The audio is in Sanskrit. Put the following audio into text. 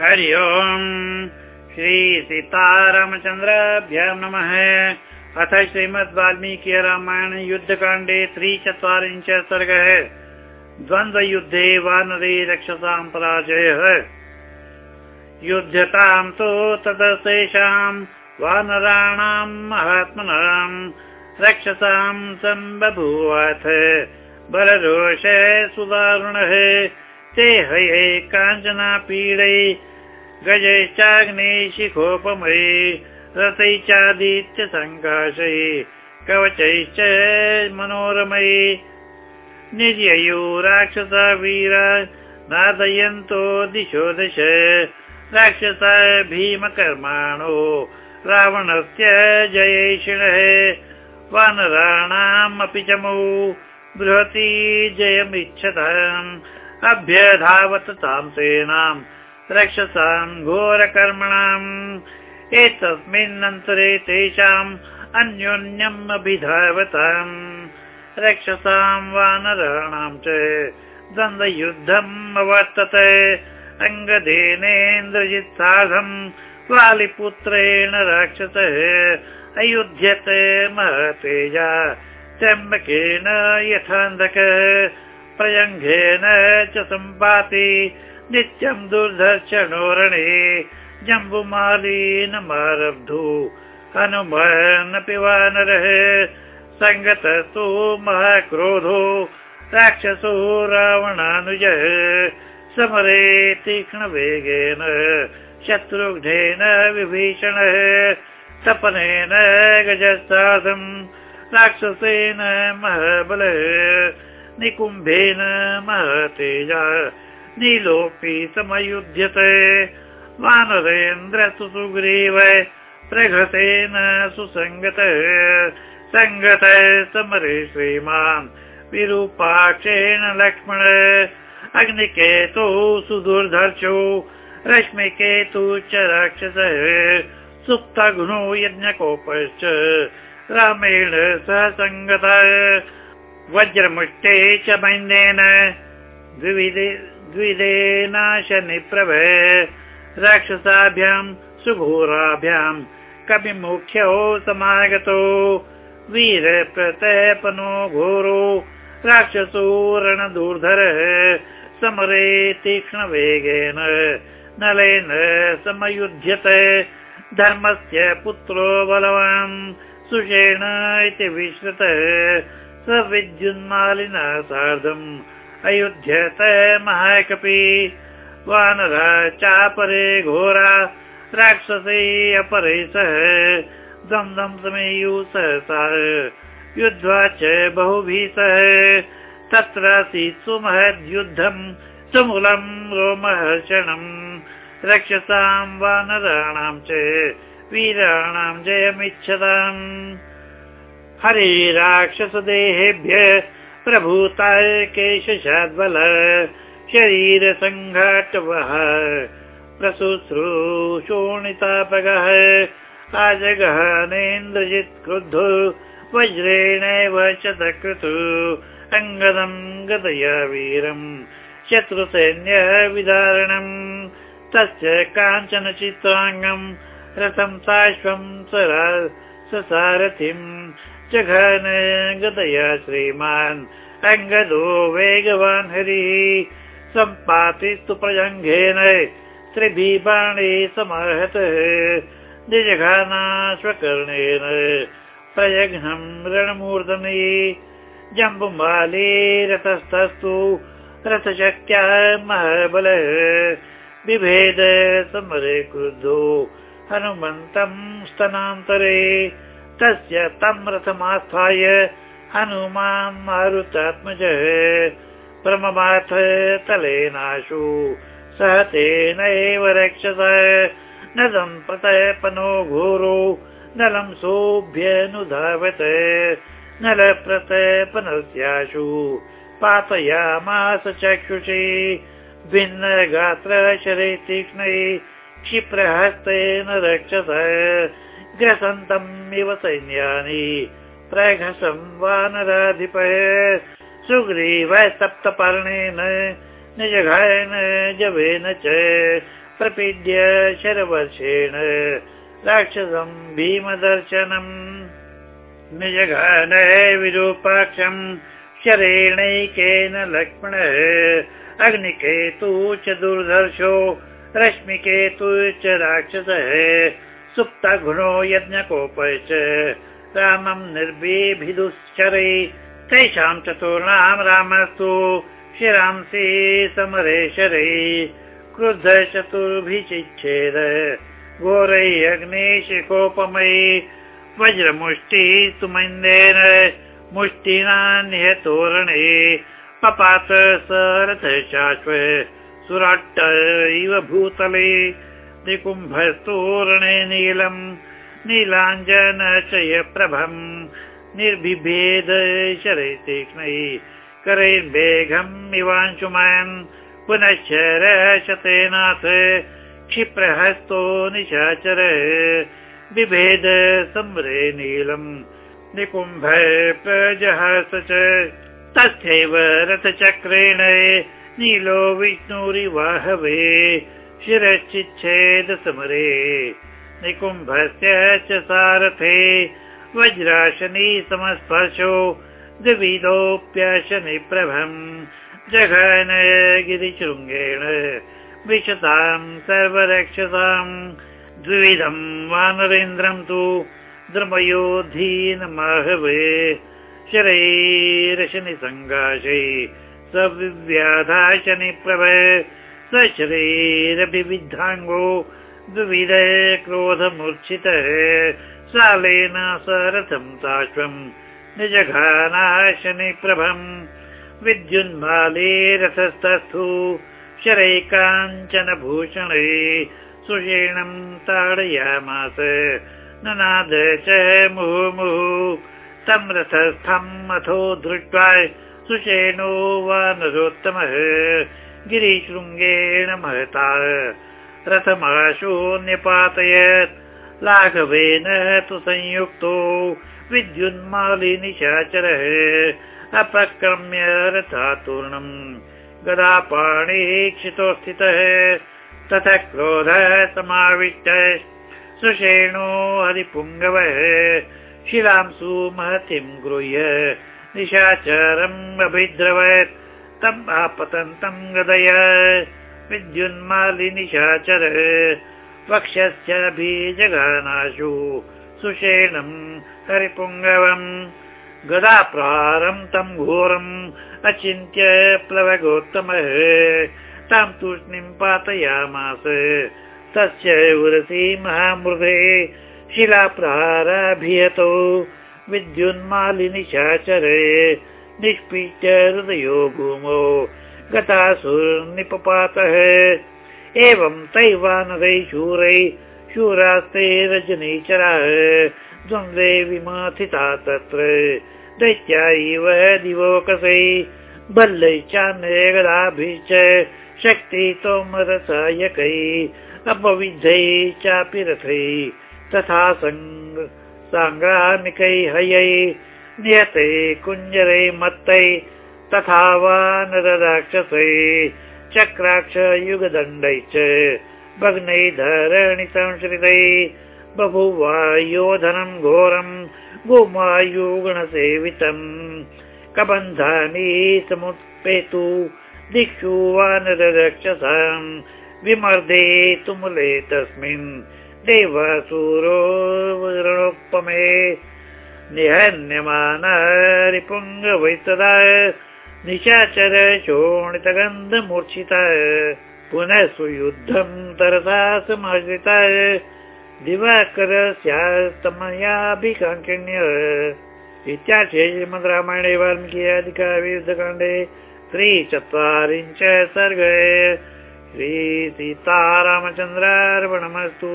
हरि ओम्। श्रीसीतारामचन्द्राभ्यां नमः। अथ श्रीमद् वाल्मीकि रामायण युद्धकाण्डे त्रिचत्वारिंश सर्गः। द्वन्द्वयुद्धे वानरे रक्षसां पराजयः। युध्यतां तु ततस्तेषां वानराणां महात्मनां रक्षसां सम्बभूवथ। बलरोष सुदारुणः ते हये काञ्चना पीडै गजैश्चाग्ने शिखोपमये रथै चादित्य सङ्काशै कवचैश्च मनोरमये निर्ययो राक्षसा वीर नादयन्तो दिशो दश। राक्षस भीमकर्माणो रावणस्य जयेषिणः वानराणामपि चमौ बृहती जयमिच्छताम् अभ्यधावत तां सेनां रक्षसां घोरकर्मणाम्। एतस्मिन्नन्तरे तेषाम् अन्योन्यम् अभिधावताम्। रक्षसां वानराणां च द्वन्द्वयुद्धम् अवर्तत। अङ्गदेनेन्द्रजित् सार्धम् वालिपुत्रेण राक्षसः। अयुध्यत महतेजा त्र्यम्बकेन यथान्धक प्रयङ्घेन च सम्पाति नित्यम् दुर्धर्षणोरणे जम्बुमालीनमारब्धु। हनुमानपि वानरः सङ्गतस्तु महाक्रोधो राक्षसो रावणानुजः समरे तीक्ष्णवेगेन शत्रुघ्नेन विभीषणः तपनेन गजसाधम् राक्षसेन महाबलः निकुम्भेन महतेजा नीलोऽपि समयुध्यते। वानरेन्द्र सुग्रीव प्रघसेन सुसङ्गतः सङ्गतः समरे श्रीमान्। विरूपाक्षेण लक्ष्मण अग्निकेतु सुदुर्धर्षो रश्मिकेतु च राक्षसः सुप्तघ्नो यज्ञकोपश्च रामेण सह सङ्गतः वज्रमुष्टे च मैन्देन द्विदेनाशनिप्रभ राक्षसाभ्यां सुघोराभ्यां कविमुख्यो समागतो वीरप्रतपनो घोरो राक्षसो रणदूर्धरः समरे तीक्ष्णवेगेन नलेन समयुध्यत धर्मस्य पुत्रो बलवान् सुषेण इति विश्रुतः स विद्युन्मालिना सार्धम् अयुध्यत महाकपि। वानरा चापरे घोरा राक्षसे अपरे सह। दम् दम् समेयु सहसा। युद्ध्वा च बहुभिः सह तत्रासीत् सुमहद्युद्धम् सुमूलम् रोमहर्षणम्। रक्षसां वानराणां च वीराणां जयमिच्छताम् हरे राक्षसदेहेभ्य प्रभूता केशशाद्बल शरीरसङ्घाटवः प्रशुश्रूषोणितापगः आजगहनेन्द्रजित् क्रुद्धो वज्रेणैव शतकृतु अङ्गदम् गदया वीरम् शत्रुसैन्य विदारणम् तस्य काञ्चन चित्राङ्गम् रथम् साश्वम् ससारथिम् जघन गदया श्रीमान् अङ्गदो वेगवान् हरिः। सम्पातिस्तु प्रजङ्घेन त्रिभिः बाणे समाहतः निजघानाश्वकर्णेन प्रयघ्नम् रणमूर्धने जम्बुमाले रथस्तस्तु रथशक्त्या महाबलः। बिभेद समरे क्रुद्धो हनुमन्तम् स्तनान्तरे तस्य तम् रथमास्थाय हनुमान् मारुतात्मजः प्रममाथ तलेनाशु सह तेनैव रक्षस। नदम् प्रतपनो घोरो नलम् सोऽभ्यनुधावत नलप्रतपनस्याशु पातयामास चक्षुषे। भिन्नगात्र शरे तीक्ष्णे क्षिप्रहस्तेन रक्षस ग्रसन्तम् इव सैन्यानि प्रघसं वानराधिपः सुग्रीव सप्तपर्णेन निजघायन जवेन च प्रपीड्य शरवर्षेण राक्षसम् भीमदर्शनम्। निजघन विरूपाक्षम् शरेणैकेन लक्ष्मणः अग्निकेतु च दुर्धर्षो रश्मिकेतु च राक्षसः सुप्तघुणो यज्ञकोप च रामम् निर्भीभिदुश्चरे तेषां चतुर्णां रामस्तु शिरांसि समरेशरे। क्रुद्ध चतुर्भिचिच्छेद घोरै वज्रमुष्टि सुमन्देन मुष्टिना निहतोरणे पपात सरथ शाश्व सुराट्ट इव भूतले निकुम्भस्तोरणे नीलम् नीलाञ्जन चय प्रभम् निर्बिभेद शरै तीक्ष्णै करैर्वेघम् इवांशुमान् पुनश्च रशतेनाथ क्षिप्रहस्तो निशाचर बिभेद सम्रे नीलम् निकुम्भ प्रजहस च। तथैव रथचक्रेण नीलो विष्णुरिवाहवे शिरश्चिच्छेद समरे निकुम्भस्य च सारथे वज्राशनि समस्पर्शो द्विविधोऽप्यशनि प्रभम् जघन गिरिशृङ्गेण विशताम् सर्वरक्षसाम्। द्विविधम् वानरेन्द्रम् तु द्रमयोधीनमाहवे। शरैरशनि सङ्गाशै सव्याधाशनि प्रभ सशरैरभिविद्धाङ्गो द्विविध क्रोधमूर्च्छितः सालेन सरथम् ताश्वम् निजघानाशनि प्रभम् विद्युन्माले रथस्तस्थु शरै काञ्चन भूषणे सुषेणम् ताडयामास। ननाद च मुहुमुहुः। तम् रथस्थम् अथो दृष्ट्वा सुषेणो वा नरोत्तमः गिरिशृङ्गेण महता रथमाशो न्यपातयत् लाघवेन तु संयुक्तो विद्युन्मालिनिशाचरः अपक्रम्य रथातूर्णम् गदापाणीक्षितो स्थितः ततः क्रोधः समाविष्ट सुषेणो हरिपुङ्गवः शिलां सुमहतिं गृह्य निशाचरम् अभिद्रवत् तम् आपतन्तम् गदय विद्युन्मालिनिशाचर। वक्षस्य बीजगानाशु सुषेणम् हरिपुङ्गवम्। गदाप्रहारम् तम् घोरम् अचिन्त्य प्लवगोत्तमः। तां तूष्णीं पातयामास। तस्य उरसि महामृदे शिलाप्रहाराभियतो विद्युन्मालिनिशाचरे निष्पीच्य हृदयो भूमौ गतासुर्निपपातः। एवं तैवानरै शूरै शूरास्ते रजनीचराः द्वन्द्वे विमथिता तत्र। दैत्या इव दिवोकसै बल्लैश्चान्ये गदाभिश्च शक्ति तोमरसायकै अपविद्धै चापि रथै तथा साङ्ग्रामिकै हयै नियते कुञ्जरै मत्तै तथा वा नरराक्षसै चक्राक्ष युगदण्डै च भग्नै धरणि संश्रितै बभूवा योधनम् घोरम् गोमायुगुणसेवितम् कबन्धानि समुत्पेतु दिक्षु वा नररक्षसाम् विमर्दे तुमुले तस्मिन् देवासुरोपमे निहन्यमानरिपुङ्गवैतदा निशाचर शोणितगन्धमूर्छिता पुनः सुयुद्धम् तरसा समाश्रिता दिवाकर स्यास्तमयाभिकाङ्क्षिण्य इत्याख्ये श्रीमद् रामायणे वाल्मीकि अधिकायुद्धकाण्डे त्रिचत्वारिंश सर्गे। श्रीसीतारामचन्द्रार्पणमस्तु